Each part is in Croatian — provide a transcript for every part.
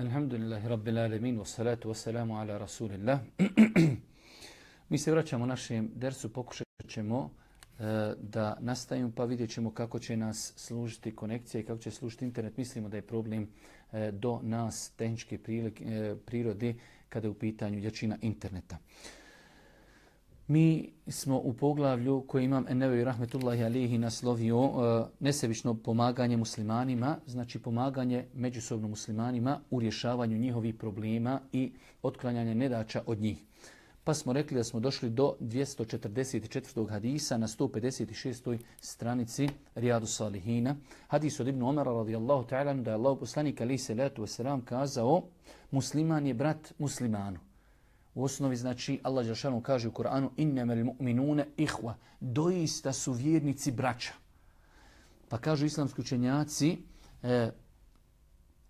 Alhamdulillahi Rabbil Alamin, wa salatu wa salamu ala Rasulillah. Mi se vraćamo našem dersu, pokušat ćemo e, da nastavimo pa vidjet ćemo kako će nas služiti konekcija i kako će služiti internet. Mislimo da je problem e, do nas tehničke e, prirode kada je u pitanju jačina interneta. Mi smo u poglavlju koji imam Enevi Rahmetullahi Alihi naslovio uh, nesebično pomaganje muslimanima, znači pomaganje međusobno muslimanima u rješavanju njihovih problema i otklanjanje nedača od njih. Pa smo rekli da smo došli do 244. hadisa na 156. stranici Rijadu Salihina. Hadis od Ibn Omara radijallahu ta'ala da je Allah poslanik ali se letu wasalam kazao musliman je brat muslimanu. U osnovi znači Allah Đelšanu kaže u Koranu innemel mu'minune ihva. Doista su vjernici braća. Pa kažu islamski učenjaci e,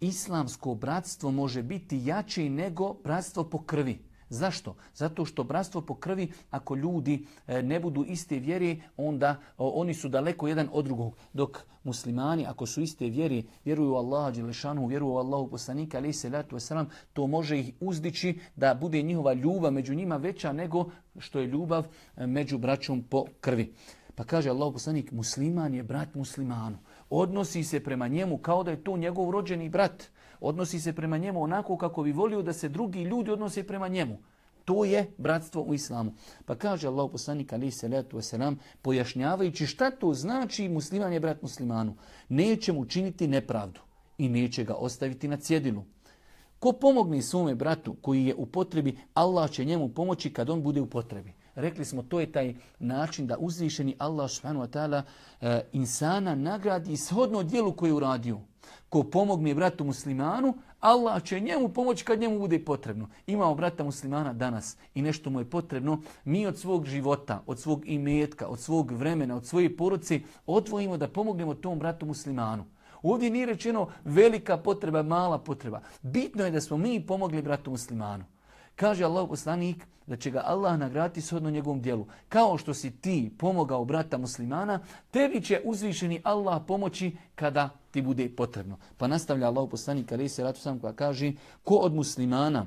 islamsko bratstvo može biti jače nego bratstvo po krvi. Zašto? Zato što bratstvo po krvi, ako ljudi e, ne budu iste vjere, onda oni su daleko jedan od drugog. Dok muslimani, ako su iste vjere, vjeruju u Allaha Đelešanu, vjeruju u Allahu poslanika, ali se letu wasalam, to može ih uzdići da bude njihova ljubav među njima veća nego što je ljubav e, među braćom po krvi. Pa kaže Allah poslanik, musliman je brat muslimanu. Odnosi se prema njemu kao da je to njegov rođeni brat odnosi se prema njemu onako kako bi volio da se drugi ljudi odnose prema njemu. To je bratstvo u islamu. Pa kaže Allah poslanik ali se letu wasalam, pojašnjavajući šta to znači musliman je brat muslimanu. Neće mu činiti nepravdu i neće ga ostaviti na cjedilu. Ko pomogne svome bratu koji je u potrebi, Allah će njemu pomoći kad on bude u potrebi. Rekli smo, to je taj način da uzvišeni Allah subhanahu wa ta'ala e, insana nagradi shodno dijelu koje je uradio. Ko pomogne bratu muslimanu, Allah će njemu pomoći kad njemu bude potrebno. Imamo brata muslimana danas i nešto mu je potrebno. Mi od svog života, od svog imetka, od svog vremena, od svoje poruci odvojimo da pomognemo tom bratu muslimanu. Ovdje nije rečeno velika potreba, mala potreba. Bitno je da smo mi pomogli bratu muslimanu. Kaže Allah poslanik da će ga Allah nagraditi shodno njegovom dijelu. Kao što si ti pomogao brata muslimana, tebi će uzvišeni Allah pomoći kada ti bude potrebno. Pa nastavlja Allah poslanik ali se ratu sam koja kaže ko od muslimana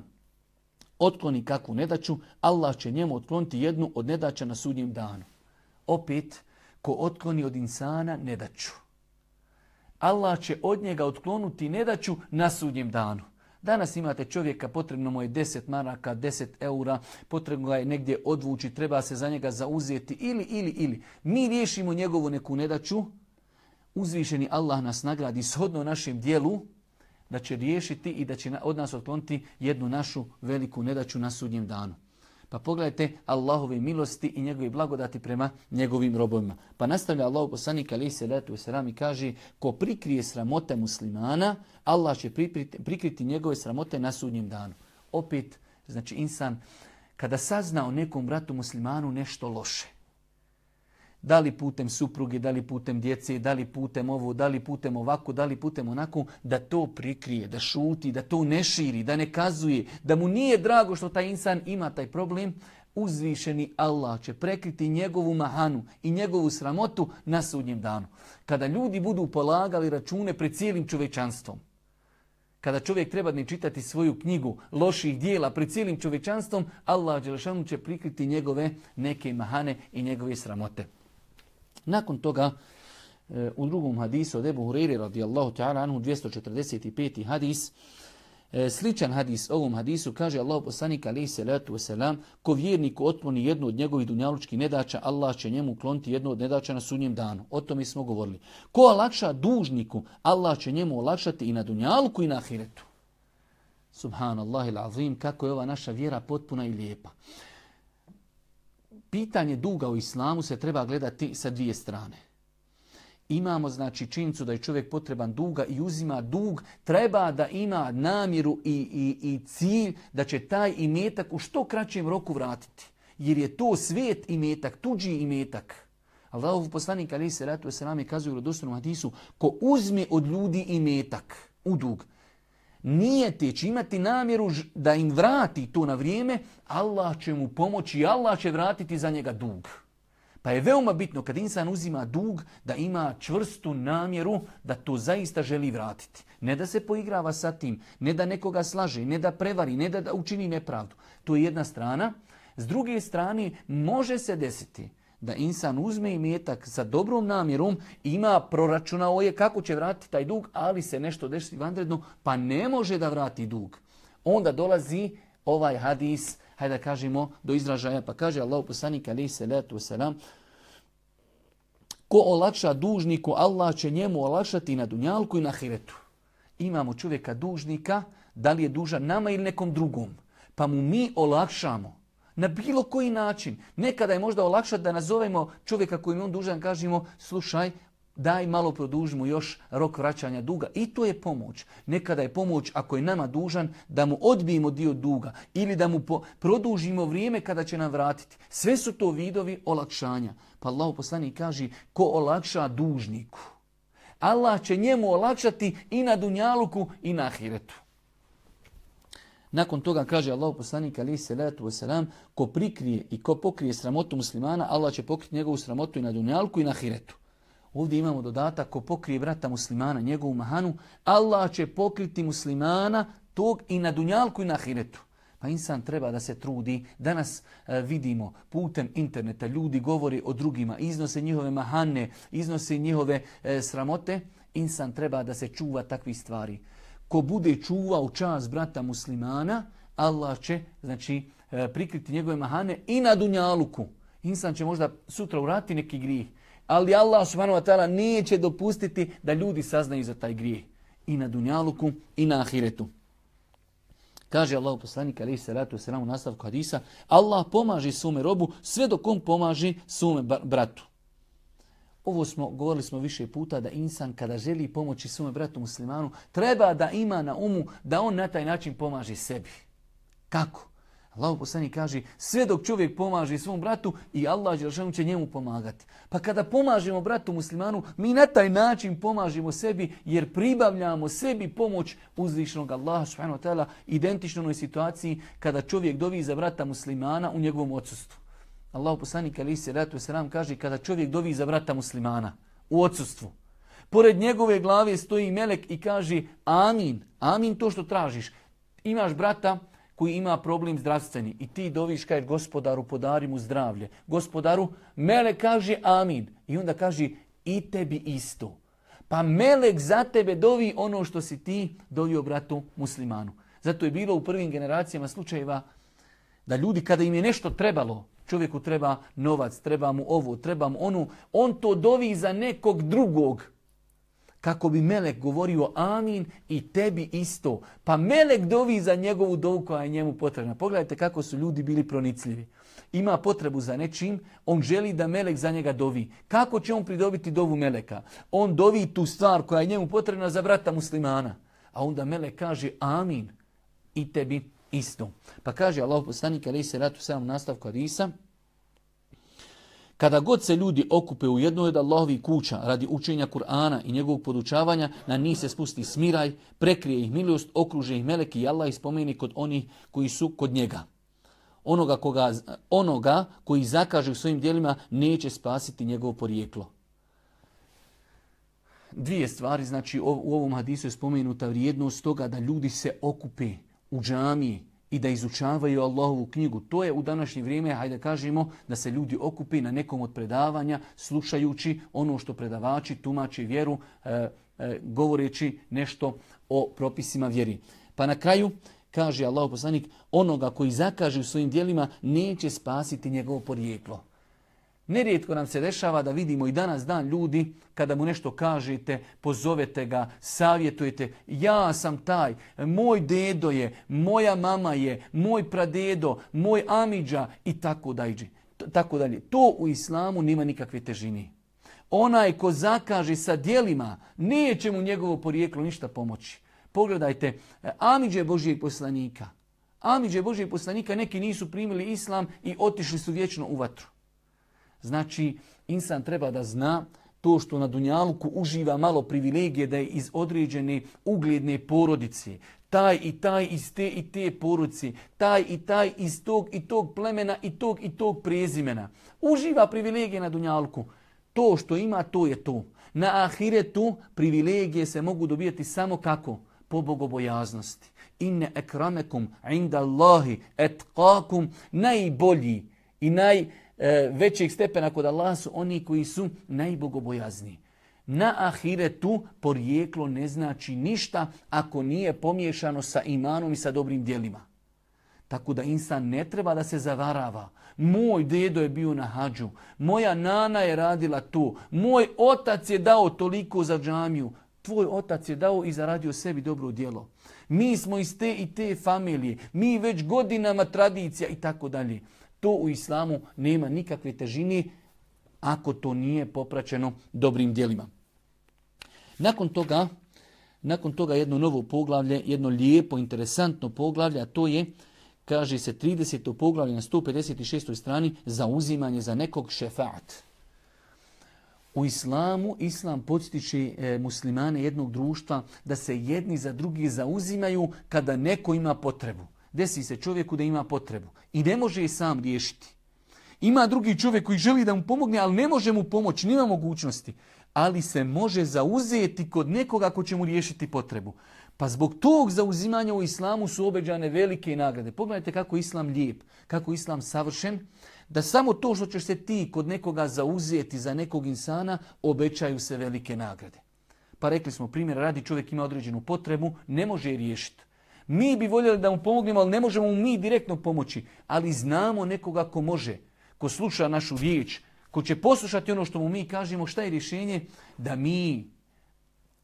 otkloni kakvu nedaću, Allah će njemu otkloniti jednu od nedaća na sudnjem danu. Opet, ko otkloni od insana nedaću. Allah će od njega otklonuti nedaću na sudnjem danu. Danas imate čovjeka, potrebno mu je 10 maraka, 10 eura, potrebno ga je negdje odvući, treba se za njega zauzeti ili, ili, ili. Mi riješimo njegovu neku nedaću, uzvišeni Allah nas nagradi shodno našem dijelu, da će riješiti i da će od nas otkloniti jednu našu veliku nedaću na sudnjem danu. Pa pogledajte Allahove milosti i njegove blagodati prema njegovim robovima. Pa nastavlja Allah poslanik ali se letu selam i kaže ko prikrije sramote muslimana, Allah će prikriti njegove sramote na sudnjem danu. Opet, znači insan, kada sazna o nekom bratu muslimanu nešto loše, da li putem supruge, da li putem djece, da li putem ovo, da li putem ovako, da li putem onako, da to prikrije, da šuti, da to ne širi, da ne kazuje, da mu nije drago što taj insan ima taj problem, uzvišeni Allah će prekriti njegovu mahanu i njegovu sramotu na sudnjem danu. Kada ljudi budu polagali račune pred cijelim čovečanstvom, kada čovjek treba ne čitati svoju knjigu loših dijela pred cijelim čovečanstvom, Allah će prikriti njegove neke mahane i njegove sramote. Nakon toga e, u drugom hadisu od Ebu Hureyri radijallahu ta'ala anhu 245. hadis e, Sličan hadis ovom hadisu kaže Allah poslanik alaihi salatu wasalam ko vjerniku otponi jednu od njegovih dunjalučkih nedača Allah će njemu kloniti jednu od nedača na sunnjem danu. O tome smo govorili. Ko olakša dužniku Allah će njemu olakšati i na dunjalku i na ahiretu. Subhanallah il kako je ova naša vjera potpuna i lijepa pitanje duga u islamu se treba gledati sa dvije strane. Imamo znači činjenicu da je čovjek potreban duga i uzima dug, treba da ima namjeru i, i, i cilj da će taj imetak u što kraćem roku vratiti. Jer je to svijet imetak, tuđi imetak. Allahov poslanik ali se se nam kazuje u rodostojnom hadisu, ko uzme od ljudi imetak u dug, nije će imati namjeru da im vrati to na vrijeme, Allah će mu pomoći i Allah će vratiti za njega dug. Pa je veoma bitno kad insan uzima dug da ima čvrstu namjeru da to zaista želi vratiti. Ne da se poigrava sa tim, ne da nekoga slaže, ne da prevari, ne da učini nepravdu. To je jedna strana. S druge strane, može se desiti da insan uzme i metak sa dobrom namjerom, ima proračunao je kako će vratiti taj dug, ali se nešto desi vanredno, pa ne može da vrati dug. Onda dolazi ovaj hadis, hajde da kažemo, do izražaja, pa kaže Allah poslanik ali se selam, ko olakša dužniku, Allah će njemu olakšati na dunjalku i na hiretu. Imamo čovjeka dužnika, da li je dužan nama ili nekom drugom, pa mu mi olakšamo na bilo koji način. Nekada je možda olakšati da nazovemo čovjeka kojim on dužan, kažemo slušaj, daj malo produžimo još rok vraćanja duga. I to je pomoć. Nekada je pomoć ako je nama dužan da mu odbijemo dio duga ili da mu produžimo vrijeme kada će nam vratiti. Sve su to vidovi olakšanja. Pa Allah poslanik kaže ko olakša dužniku. Allah će njemu olakšati i na dunjaluku i na ahiretu. Nakon toga kaže Allah poslanik ali se letu selam ko prikrije i ko pokrije sramotu muslimana, Allah će pokriti njegovu sramotu i na dunjalku i na hiretu. Ovdje imamo dodatak ko pokrije vrata muslimana, njegovu mahanu, Allah će pokriti muslimana tog i na dunjalku i na hiretu. Pa insan treba da se trudi. Danas e, vidimo putem interneta ljudi govori o drugima, iznose njihove mahane, iznose njihove e, sramote. Insan treba da se čuva takvih stvari ko bude čuvao čast brata muslimana, Allah će znači, e, prikriti njegove mahane i na dunjaluku. Insan će možda sutra urati neki grijeh, ali Allah subhanahu wa ta'ala neće dopustiti da ljudi saznaju za taj grijeh. I na dunjaluku i na ahiretu. Kaže Allah poslanik alaihi salatu wasalam u nastavku hadisa, Allah pomaže svome robu sve dok on pomaže svome bratu. Ovo smo, govorili smo više puta da insan kada želi pomoći svome bratu muslimanu, treba da ima na umu da on na taj način pomaže sebi. Kako? Allah poslani kaže, sve dok čovjek pomaže svom bratu i Allah će njemu pomagati. Pa kada pomažemo bratu muslimanu, mi na taj način pomažemo sebi jer pribavljamo sebi pomoć uzvišnog Allaha subhanahu wa ta'ala identično onoj situaciji kada čovjek dovi za brata muslimana u njegovom odsustvu. Allah poslanik ali se ratu kaže kada čovjek dovi za vrata muslimana u odsustvu. Pored njegove glave stoji melek i kaže amin, amin to što tražiš. Imaš brata koji ima problem zdravstveni i ti doviš kaj gospodaru podari mu zdravlje. Gospodaru, melek kaže amin i onda kaže i tebi isto. Pa melek za tebe dovi ono što si ti dovio bratu muslimanu. Zato je bilo u prvim generacijama slučajeva da ljudi kada im je nešto trebalo, Čovjeku treba novac, treba mu ovo, treba mu onu. On to dovi za nekog drugog. Kako bi Melek govorio amin i tebi isto. Pa Melek dovi za njegovu dovu koja je njemu potrebna. Pogledajte kako su ljudi bili pronicljivi. Ima potrebu za nečim, on želi da Melek za njega dovi. Kako će on pridobiti dovu Meleka? On dovi tu stvar koja je njemu potrebna za brata muslimana. A onda Melek kaže amin i tebi isto. Pa kaže Allah poslanik ali se ratu samom nastavku kada god se ljudi okupe u jednoj od Allahovi kuća radi učenja Kur'ana i njegovog podučavanja, na njih se spusti smiraj, prekrije ih milost, okruže ih meleki i Allah ispomeni kod onih koji su kod njega. Onoga, koga, onoga koji zakaže u svojim dijelima neće spasiti njegovo porijeklo. Dvije stvari, znači u ovom hadisu je spomenuta vrijednost toga da ljudi se okupe u džamiji i da izučavaju Allahovu knjigu. To je u današnje vrijeme, hajde kažemo, da se ljudi okupi na nekom od predavanja, slušajući ono što predavači tumači vjeru, e, e, govoreći nešto o propisima vjeri. Pa na kraju, kaže Allah poslanik, onoga koji zakaže u svojim dijelima neće spasiti njegovo porijeklo. Nerijetko nam se dešava da vidimo i danas dan ljudi kada mu nešto kažete, pozovete ga, savjetujete. Ja sam taj, moj dedo je, moja mama je, moj pradedo, moj amidža i tako dalje. Tako dalje. To u islamu nema nikakve težini. Onaj ko zakaže sa dijelima, neće mu njegovo porijeklo ništa pomoći. Pogledajte, amidže Božijeg poslanika. Amidže Božijeg poslanika neki nisu primili islam i otišli su vječno u vatru. Znači, insan treba da zna to što na Dunjaluku uživa malo privilegije da je iz određene ugljedne porodice, taj i taj iz te i te poruci, taj i taj iz tog i tog plemena i tog i tog prezimena. Uživa privilegije na Dunjalku. To što ima, to je to. Na ahiretu privilegije se mogu dobijati samo kako? Po bogobojaznosti. Inne ekramekum inda Allahi etkakum najbolji i najvećeg stepena kod Allah su oni koji su najbogobojazniji. Na ahiretu porijeklo ne znači ništa ako nije pomiješano sa imanom i sa dobrim dijelima. Tako da insan ne treba da se zavarava. Moj dedo je bio na hađu, moja nana je radila tu, moj otac je dao toliko za džamiju, tvoj otac je dao i zaradio sebi dobro djelo. Mi smo iz te i te familije, mi već godinama tradicija i tako dalje. To u islamu nema nikakve težine ako to nije popraćeno dobrim djelima. Nakon toga, nakon toga jedno novo poglavlje, jedno lijepo, interesantno poglavlje, a to je, kaže se 30. poglavlje na 156. strani, zauzimanje za nekog šefat. U islamu, islam postiče e, muslimane jednog društva da se jedni za drugi zauzimaju kada neko ima potrebu. Desi se čovjeku da ima potrebu i ne može je sam riješiti. Ima drugi čovjek koji želi da mu pomogne, ali ne može mu pomoći, nima mogućnosti. Ali se može zauzeti kod nekoga ko će mu riješiti potrebu. Pa zbog tog zauzimanja u islamu su obeđane velike nagrade. Pogledajte kako islam lijep, kako islam savršen, da samo to što ćeš se ti kod nekoga zauzeti za nekog insana, obećaju se velike nagrade. Pa rekli smo, primjer, radi čovjek ima određenu potrebu, ne može je riješiti. Mi bi voljeli da mu pomognemo, ali ne možemo mu mi direktno pomoći. Ali znamo nekoga ko može ko sluša našu riječ, ko će poslušati ono što mu mi kažemo, šta je rješenje? Da mi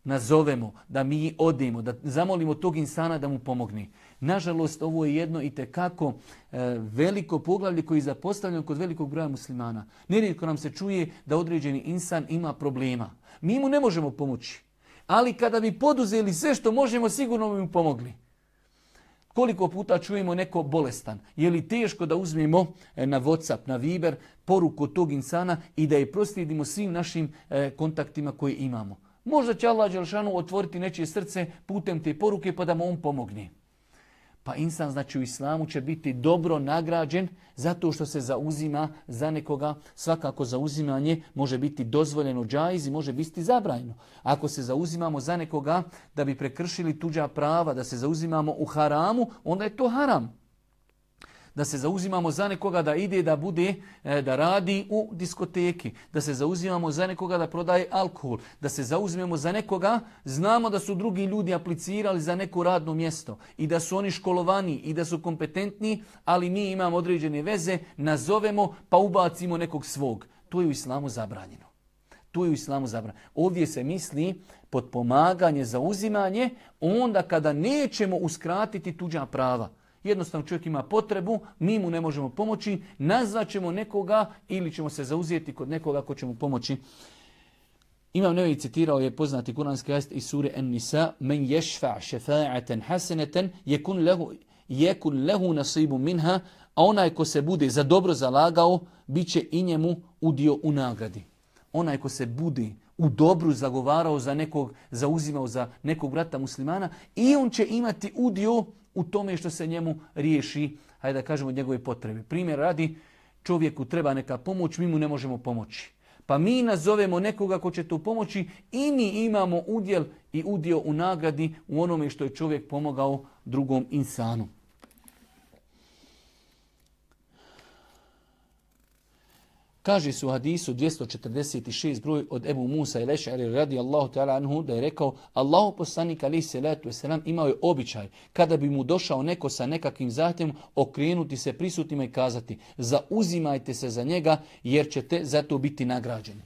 nazovemo, da mi odemo, da zamolimo tog insana da mu pomogne. Nažalost, ovo je jedno i tekako e, veliko poglavlje koji je zapostavljeno kod velikog broja muslimana. Nerijetko nam se čuje da određeni insan ima problema. Mi mu ne možemo pomoći. Ali kada bi poduzeli sve što možemo, sigurno bi mu pomogli. Koliko puta čujemo neko bolestan? Je li teško da uzmemo e, na Whatsapp, na Viber poruku tog insana i da je proslijedimo svim našim e, kontaktima koje imamo? Možda će Allah Đelšanu otvoriti nečije srce putem te poruke pa da mu on pomogne. Pa insan znači u islamu će biti dobro nagrađen zato što se zauzima za nekoga. Svakako zauzimanje može biti dozvoljeno džajz i može biti zabranjeno. Ako se zauzimamo za nekoga da bi prekršili tuđa prava, da se zauzimamo u haramu, onda je to haram da se zauzimamo za nekoga da ide da bude, e, da radi u diskoteki, da se zauzimamo za nekoga da prodaje alkohol, da se zauzimamo za nekoga, znamo da su drugi ljudi aplicirali za neko radno mjesto i da su oni školovani i da su kompetentni, ali mi imamo određene veze, nazovemo pa ubacimo nekog svog. To je u islamu zabranjeno. To je u islamu zabranjeno. Ovdje se misli pod pomaganje, zauzimanje, onda kada nećemo uskratiti tuđa prava. Jednostavno čovjek ima potrebu, mi mu ne možemo pomoći, nazvaćemo nekoga ili ćemo se zauzijeti kod nekoga ko će mu pomoći. Imam Nevi citirao je poznati kuranski ajst iz sure An-Nisa men yashfa' shafa'atan hasanatan yakun lahu yakun lahu nasibu minha a onaj ko se bude za dobro zalagao bit će i njemu udio u nagradi. Onaj ko se bude u dobru zagovarao za nekog, zauzimao za nekog brata muslimana i on će imati udio u tome što se njemu riješi, hajde da kažemo, njegove potrebe. Primjer radi, čovjeku treba neka pomoć, mi mu ne možemo pomoći. Pa mi nazovemo nekoga ko će tu pomoći i mi imamo udjel i udio u nagradi u onome što je čovjek pomogao drugom insanu. Kaže su u hadisu 246 broj od Ebu Musa i Lešari radi Allahu ta'ala anhu da je rekao Allahu poslanik ali se letu selam imao je običaj kada bi mu došao neko sa nekakvim zahtjevom okrenuti se prisutnima i kazati zauzimajte se za njega jer ćete za to biti nagrađeni.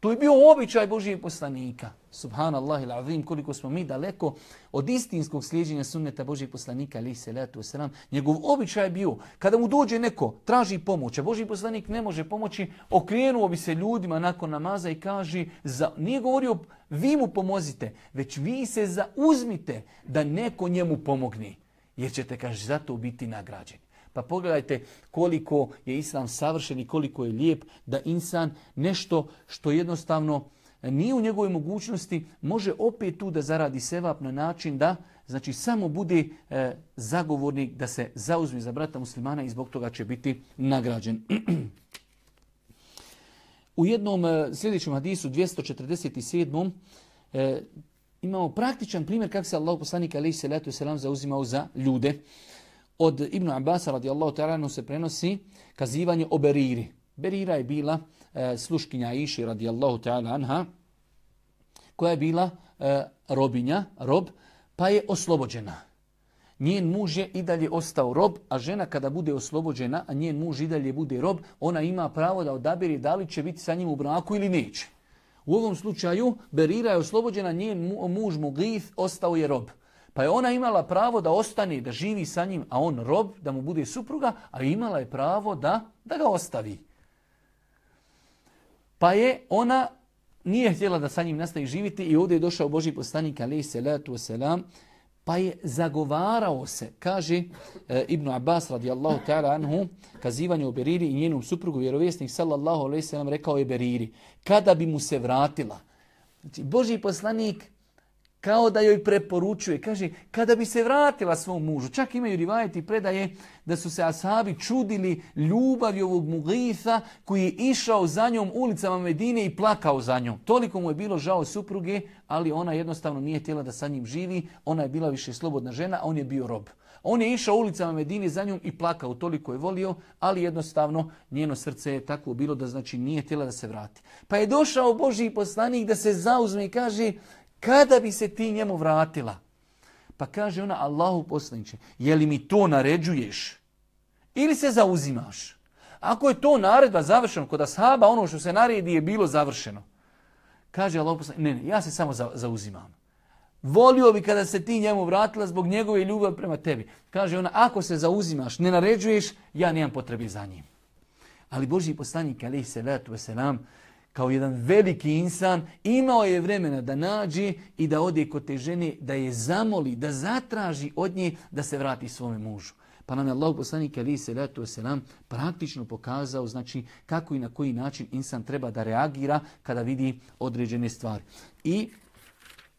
To je bio običaj Božijeg poslanika. Subhanallah il azim, koliko smo mi daleko od istinskog slijedženja sunneta Božijeg poslanika, ali se letu wasalam. Njegov običaj je bio, kada mu dođe neko, traži pomoć, a Božji poslanik ne može pomoći, okrenuo bi se ljudima nakon namaza i kaže, za, nije govorio vi mu pomozite, već vi se zauzmite da neko njemu pomogne, jer ćete, kaže, zato biti nagrađeni. Pa pogledajte koliko je islam savršen i koliko je lijep da insan nešto što jednostavno nije u njegovoj mogućnosti, može opet tu da zaradi sevap na način da znači samo bude e, zagovornik da se zauzme za brata muslimana i zbog toga će biti nagrađen. u jednom e, sljedećem hadisu 247. E, imamo praktičan primjer kako se Allah poslanik alaihi salatu selam zauzimao za ljude. Od Ibn Abbas radijallahu ta'ala se prenosi kazivanje o Beriri. Berira je bila e, sluškinja Iši radijallahu ta'ala anha, koja je bila e, robinja, rob, pa je oslobođena. Njen muž je i dalje ostao rob, a žena kada bude oslobođena, a njen muž i dalje bude rob, ona ima pravo da odabiri da li će biti sa njim u braku ili neće. U ovom slučaju Berira je oslobođena, njen muž Mugith ostao je rob. Pa je ona imala pravo da ostane, da živi sa njim, a on rob, da mu bude supruga, a imala je pravo da, da ga ostavi. Pa je ona nije htjela da sa njim nastavi živjeti i ovdje je došao Boži poslanik alaih salatu wasalam, pa je zagovarao se, kaže e, Ibn Abbas radijallahu ta'ala anhu, kazivanje o Beriri i njenom suprugu vjerovjesnik sallallahu alaihi sallam rekao je Beriri, kada bi mu se vratila. Znači, Boži poslanik kao da joj preporučuje. Kaže, kada bi se vratila svom mužu, čak imaju rivajeti predaje da su se asabi čudili ljubavi ovog mugitha koji je išao za njom ulicama Medine i plakao za njom. Toliko mu je bilo žao supruge, ali ona jednostavno nije htjela da sa njim živi. Ona je bila više slobodna žena, a on je bio rob. On je išao ulicama Medine za njom i plakao, toliko je volio, ali jednostavno njeno srce je tako bilo da znači nije htjela da se vrati. Pa je došao Boži poslanik da se zauzme i kaže, kada bi se ti njemu vratila? Pa kaže ona, Allahu poslaniče, je li mi to naređuješ? Ili se zauzimaš? Ako je to naredba završeno, kod ashaba ono što se naredi je bilo završeno. Kaže Allah poslaniče, ne, ne, ja se samo zauzimam. Volio bi kada se ti njemu vratila zbog njegove ljubavi prema tebi. Kaže ona, ako se zauzimaš, ne naređuješ, ja nemam potrebe za njim. Ali Boži poslanik, alaih salatu wasalam, kao jedan veliki insan, imao je vremena da nađe i da ode kod te žene, da je zamoli, da zatraži od nje da se vrati svome mužu. Pa nam je Allah poslanik ali se letu selam praktično pokazao znači kako i na koji način insan treba da reagira kada vidi određene stvari. I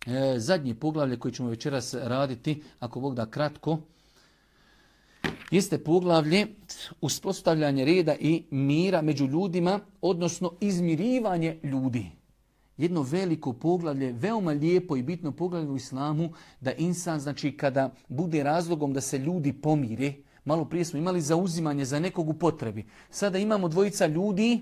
e, zadnje poglavlje koje ćemo večeras raditi, ako Bog da kratko, jeste poglavlje uspostavljanje reda i mira među ljudima, odnosno izmirivanje ljudi. Jedno veliko poglavlje, veoma lijepo i bitno poglavlje u islamu, da insan, znači kada bude razlogom da se ljudi pomire, malo prije smo imali zauzimanje za nekog u potrebi. Sada imamo dvojica ljudi,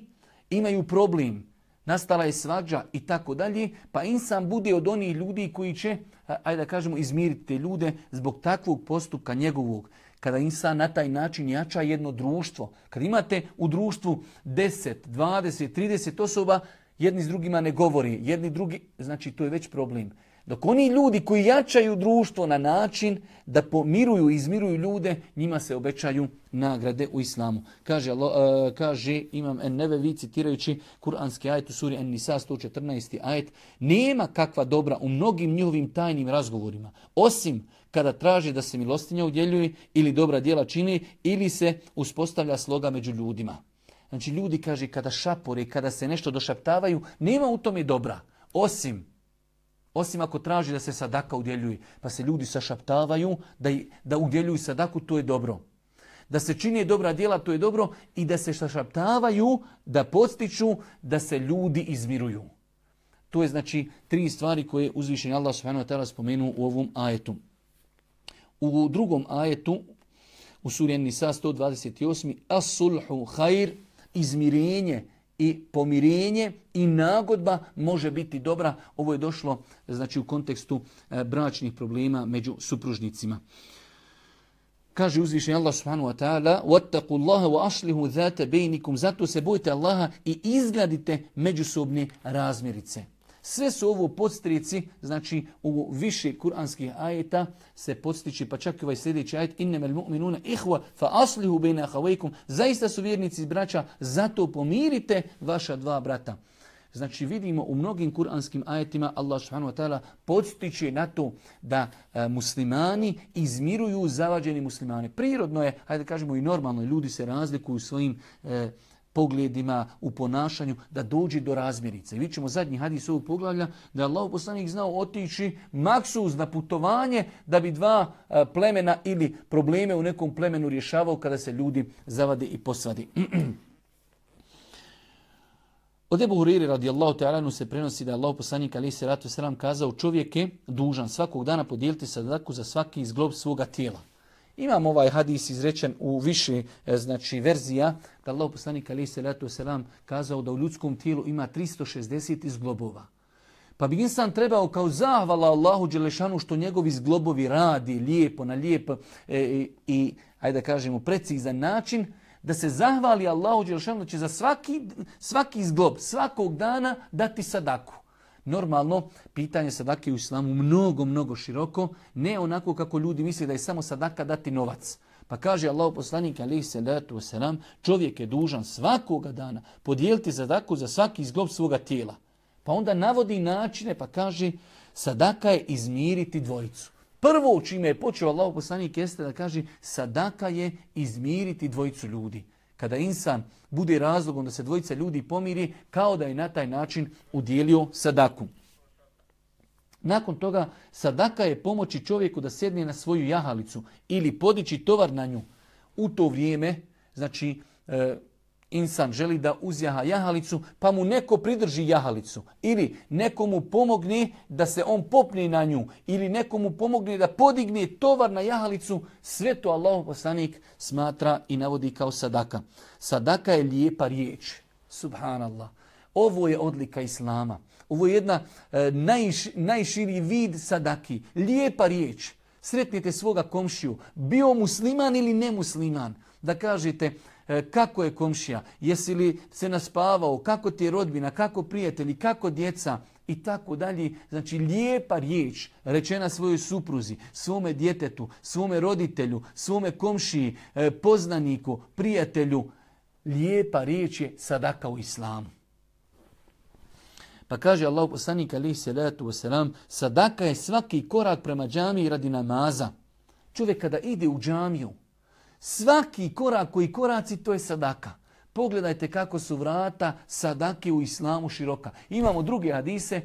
imaju problem, nastala je svađa i tako dalje, pa insan bude od onih ljudi koji će, ajde da kažemo, izmiriti te ljude zbog takvog postupka njegovog kada insan na taj način jača jedno društvo, kad imate u društvu 10, 20, 30 osoba, jedni s drugima ne govori, jedni drugi, znači to je već problem. Dok oni ljudi koji jačaju društvo na način da pomiruju i izmiruju ljude, njima se obećaju nagrade u islamu. Kaže, uh, kaže imam en nevevi citirajući kuranski ajet u suri en nisa 114. ajet, nema kakva dobra u mnogim njihovim tajnim razgovorima, osim kada traži da se milostinja udjeljuje ili dobra djela čini ili se uspostavlja sloga među ljudima. Znači ljudi kaže kada šapore, kada se nešto došaptavaju, nema u tome dobra. Osim, osim ako traži da se sadaka udjeljuje, pa se ljudi sašaptavaju da, da udjeljuju sadaku, to je dobro. Da se čini dobra djela, to je dobro i da se sašaptavaju, da postiču da se ljudi izmiruju. To je znači tri stvari koje uzvišenje Allah subhanahu wa ta'ala spomenu u ovom ajetu. U drugom ajetu, u suri Nisa 128. As-sulhu khair, izmirenje i pomirenje i nagodba može biti dobra. Ovo je došlo znači u kontekstu e, bračnih problema među supružnicima. Kaže uzvišenje Allah subhanahu wa ta'ala وَاتَّقُوا اللَّهَ وَأَشْلِهُ ذَاتَ بَيْنِكُمْ Zato se bojite Allaha i izgradite međusobne razmirice. Sve su ovo podstrici, znači u više kuranskih ajeta se podstiči, pa čak i ovaj sljedeći ajet innemel mu'minuna ihwa fa aslihu bejna ahavejkum. Zaista su vjernici braća, zato pomirite vaša dva brata. Znači vidimo u mnogim kuranskim ajetima Allah subhanahu wa ta'ala podstiče na to da e, muslimani izmiruju zavađeni muslimane. Prirodno je, hajde kažemo i normalno, ljudi se razlikuju svojim e, pogledima, u ponašanju, da dođe do razmirice. I ćemo zadnji hadis ovog poglavlja da je Allah poslanik znao otići maksuz na putovanje da bi dva plemena ili probleme u nekom plemenu rješavao kada se ljudi zavade i posvadi. Od Ebu Huriri radijallahu ta'ala se prenosi da je Allah poslanik ali se ratu selam kazao čovjek je dužan svakog dana podijeliti sadaku za svaki izglob svoga tijela. Imam ovaj hadis izrečen u više znači, verzija da Allah poslanik ratu selam kazao da u ljudskom tijelu ima 360 izglobova. Pa bi insan trebao kao zahvala Allahu Đelešanu što njegovi zglobovi radi lijepo, na lijep e, i, ajde da kažemo, precizan način, da se zahvali Allahu Đelešanu da će za svaki, svaki zglob, svakog dana dati sadaku. Normalno, pitanje sadake u islamu mnogo, mnogo široko, ne onako kako ljudi misle da je samo sadaka dati novac. Pa kaže Allah poslanik alaihi salatu wasalam, čovjek je dužan svakoga dana podijeliti sadaku za svaki izglob svoga tijela. Pa onda navodi načine pa kaže sadaka je izmiriti dvojicu. Prvo čime je počeo Allah poslanik jeste da kaže sadaka je izmiriti dvojicu ljudi. Kada insan bude razlogom da se dvojica ljudi pomiri, kao da je na taj način udjelio sadaku. Nakon toga sadaka je pomoći čovjeku da sjedne na svoju jahalicu ili podići tovar na nju. U to vrijeme, znači e, insan želi da uzjaha jahalicu, pa mu neko pridrži jahalicu. Ili nekomu pomogne da se on popne na nju. Ili nekomu pomogne da podigne tovar na jahalicu. Sve to Allah poslanik smatra i navodi kao sadaka. Sadaka je lijepa riječ. Subhanallah. Ovo je odlika Islama. Ovo je jedna e, najširi vid sadaki. Lijepa riječ. Sretnite svoga komšiju. Bio musliman ili nemusliman. Da kažete, kako je komšija, jesi li se naspavao, kako ti je rodbina, kako prijatelji, kako djeca i tako dalje. Znači lijepa riječ rečena svojoj supruzi, svome djetetu, svome roditelju, svome komšiji, e, poznaniku, prijatelju. Lijepa riječ je sadaka u islamu. Pa kaže Allah poslanik alaihi salatu wasalam, sadaka je svaki korak prema džamiji radi namaza. Čovjek kada ide u džamiju, Svaki korak koji koraci, to je sadaka. Pogledajte kako su vrata sadake u islamu široka. Imamo druge hadise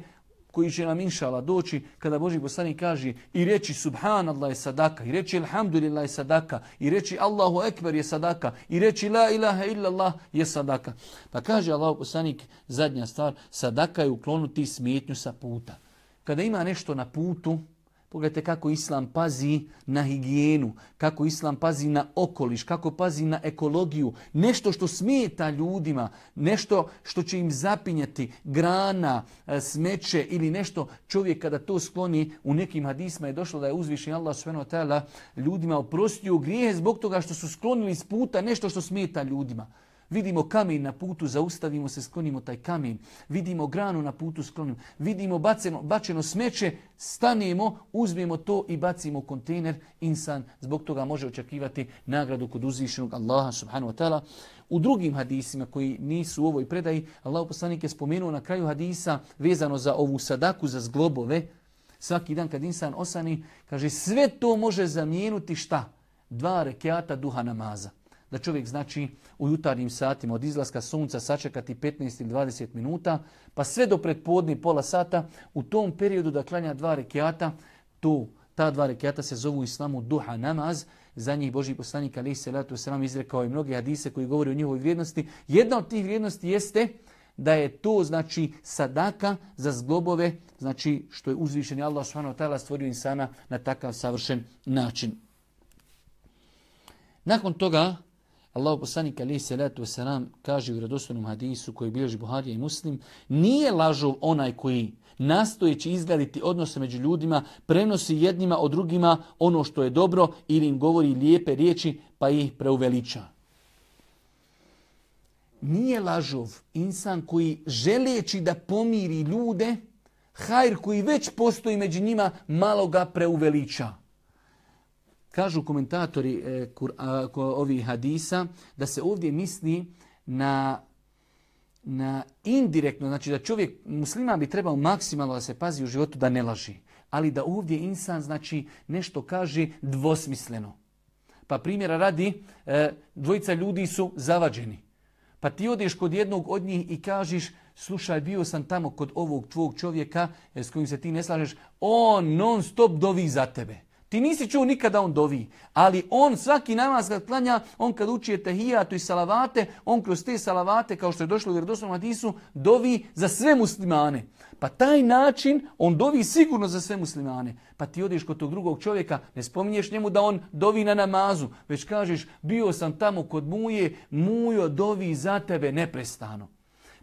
koji će nam inšala doći kada Boži poslanik kaže i reći subhanallah je sadaka, i reći alhamdulillah je sadaka, i reći Allahu ekber je sadaka, i reći la ilaha illallah je sadaka. Pa kaže Allah poslanik zadnja stvar, sadaka je uklonuti smetnju sa puta. Kada ima nešto na putu, Pogledajte kako Islam pazi na higijenu, kako Islam pazi na okoliš, kako pazi na ekologiju. Nešto što smeta ljudima, nešto što će im zapinjati, grana, e, smeće ili nešto. Čovjek kada to skloni, u nekim hadisma je došlo da je uzvišen Allah s.w.t. ljudima oprostio grijehe zbog toga što su sklonili iz puta nešto što smeta ljudima. Vidimo kamen na putu, zaustavimo se, sklonimo taj kamen. Vidimo granu na putu, sklonimo. Vidimo baceno, bačeno smeće, stanemo, uzmemo to i bacimo u kontejner. Insan zbog toga može očekivati nagradu kod uzvišenog Allaha subhanahu wa ta'ala. U drugim hadisima koji nisu u ovoj predaji, Allah poslanik je spomenuo na kraju hadisa vezano za ovu sadaku, za zglobove. Svaki dan kad insan osani, kaže sve to može zamijenuti šta? Dva rekiata duha namaza da čovjek znači u jutarnjim satima od izlaska sunca sačekati 15 ili 20 minuta, pa sve do predpodni pola sata, u tom periodu da klanja dva rekiata, tu ta dva rekiata se zovu islamu duha namaz, za njih Boži poslanik alaih salatu wasalam izrekao i mnoge hadise koji govori o njihovoj vrijednosti. Jedna od tih vrijednosti jeste da je to znači sadaka za zglobove, znači što je uzvišen Allah subhanahu stvorio insana na takav savršen način. Nakon toga Allah poslanik alaih salatu wasalam kaže u radostojnom hadisu koji bilježi Buharija i Muslim, nije lažov onaj koji nastojeći izgraditi odnose među ljudima, prenosi jednima od drugima ono što je dobro ili im govori lijepe riječi pa ih preuveliča. Nije lažov insan koji želeći da pomiri ljude, hajr koji već postoji među njima, malo ga preuveliča. Kažu komentatori e, ovih hadisa da se ovdje misli na, na indirektno, znači da čovjek, muslima bi trebao maksimalno da se pazi u životu da ne laži. Ali da ovdje insan znači nešto kaže dvosmisleno. Pa primjera radi, e, dvojica ljudi su zavađeni. Pa ti odeš kod jednog od njih i kažeš, slušaj, bio sam tamo kod ovog tvog čovjeka s kojim se ti ne slažeš, on non stop dovi za tebe. Ti nisi čuo nikada on dovi, ali on svaki namaz kad klanja, on kad uči tehijatu i salavate, on kroz te salavate, kao što je došlo u vjerodostojnom hadisu, dovi za sve muslimane. Pa taj način on dovi sigurno za sve muslimane. Pa ti odiš kod tog drugog čovjeka, ne spominješ njemu da on dovi na namazu, već kažeš bio sam tamo kod muje, mujo dovi za tebe neprestano.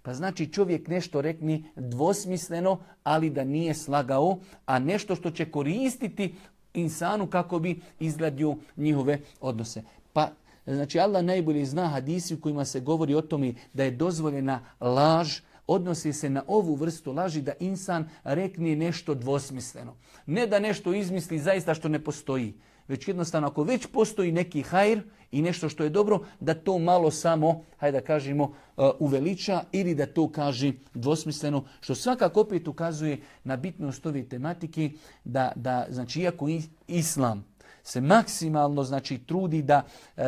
Pa znači čovjek nešto rekni dvosmisleno, ali da nije slagao, a nešto što će koristiti insanu kako bi izgledio njihove odnose. Pa znači Allah najbolje zna hadisi u kojima se govori o tome da je dozvoljena laž, odnosi se na ovu vrstu laži da insan rekne nešto dvosmisleno. Ne da nešto izmisli zaista što ne postoji, već jednostavno ako već postoji neki hajr i nešto što je dobro, da to malo samo, hajde da kažemo, uh, uveliča ili da to kaže dvosmisleno, što svakako opet ukazuje na bitnost ove tematike, da, da znači, iako islam se maksimalno znači trudi da uh,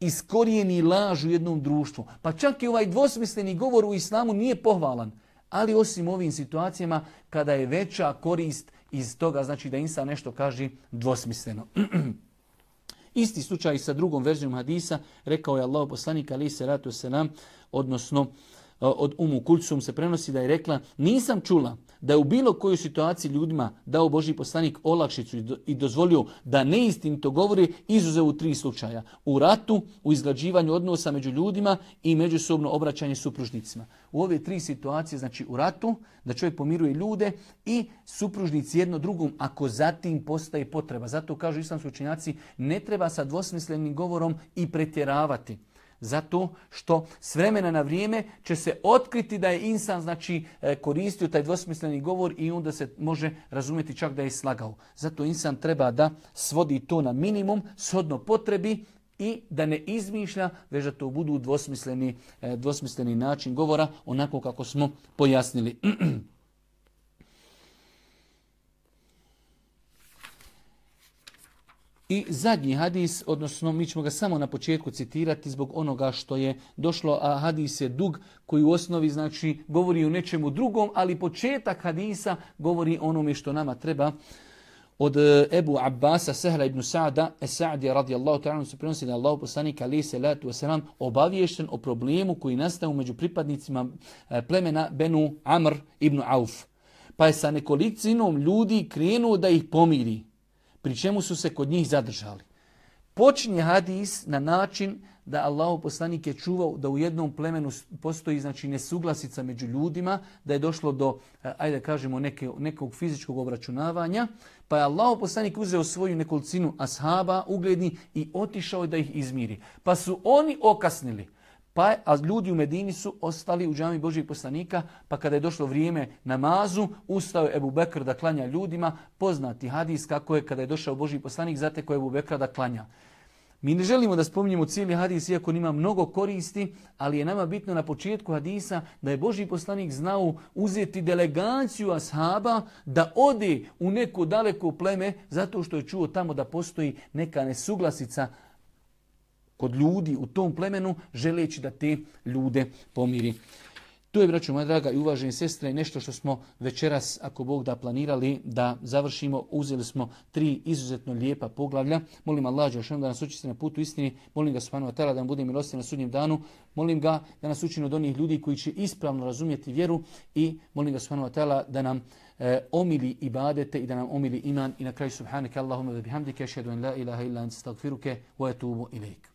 iskorijeni laž u jednom društvu. Pa čak i ovaj dvosmisleni govor u islamu nije pohvalan. Ali osim ovim situacijama kada je veća korist iz toga, znači da insan nešto kaže dvosmisleno. Isti slučaj sa drugom verzijom hadisa rekao je Allah poslanik ali se ratu se nam, odnosno od Umu Kulcum se prenosi da je rekla nisam čula da je u bilo kojoj situaciji ljudima dao Boži poslanik olakšicu i dozvolio da neistinito govori izuzev u tri slučaja. U ratu, u izgrađivanju odnosa među ljudima i međusobno obraćanje supružnicima. U ove tri situacije, znači u ratu, da čovjek pomiruje ljude i supružnici jedno drugom, ako zatim postaje potreba. Zato kažu islamski učenjaci, ne treba sa dvosmislenim govorom i pretjeravati. Zato što s vremena na vrijeme će se otkriti da je insan znači, e, koristio taj dvosmisleni govor i onda se može razumjeti čak da je slagao. Zato insan treba da svodi to na minimum, shodno potrebi i da ne izmišlja, već da to budu dvosmisleni, e, dvosmisleni način govora, onako kako smo pojasnili. I zadnji hadis, odnosno mi ćemo ga samo na početku citirati zbog onoga što je došlo, a hadis je dug koji u osnovi znači govori o nečemu drugom, ali početak hadisa govori onome što nama treba. Od e, Ebu Abbasa, Sehla ibn Sa'da, Sa'di radijallahu ta'ala se prenosi da Allah poslanik ali se letu wasalam obaviješten o problemu koji nastao među pripadnicima e, plemena Benu Amr ibn Auf. Pa je sa nekolicinom ljudi krenuo da ih pomiri pri čemu su se kod njih zadržali. Počinje hadis na način da Allahu poslanik je čuvao da u jednom plemenu postoji znači nesuglasica među ljudima, da je došlo do, eh, ajde kažemo, neke, nekog fizičkog obračunavanja, pa je Allahu poslanik uzeo svoju nekolicinu ashaba ugledni i otišao da ih izmiri. Pa su oni okasnili. Pa, a ljudi u Medini su ostali u džami Božih poslanika, pa kada je došlo vrijeme namazu, ustao je Ebu Bekr da klanja ljudima, poznati hadis kako je kada je došao Božji poslanik, zate koje je Ebu Bekra da klanja. Mi ne želimo da spominjemo cijeli hadis, iako nima mnogo koristi, ali je nama bitno na početku hadisa da je Božji poslanik znao uzeti delegaciju ashaba da ode u neko daleko pleme, zato što je čuo tamo da postoji neka nesuglasica kod ljudi u tom plemenu želeći da te ljude pomiri. To je, braćo moja draga i uvaženi sestre, nešto što smo večeras, ako Bog da planirali, da završimo. Uzeli smo tri izuzetno lijepa poglavlja. Molim Allah da nas učiste na putu istini. Molim ga Subhanahu wa da nam bude milosti na sudnjem danu. Molim ga da nas učini od onih ljudi koji će ispravno razumjeti vjeru i molim ga Subhanahu wa da nam e, omili ibadete i da nam omili iman i na kraju subhanaka Allahumma wa bihamdika ashhadu an la ilaha illa anta astaghfiruka wa atubu ilaik.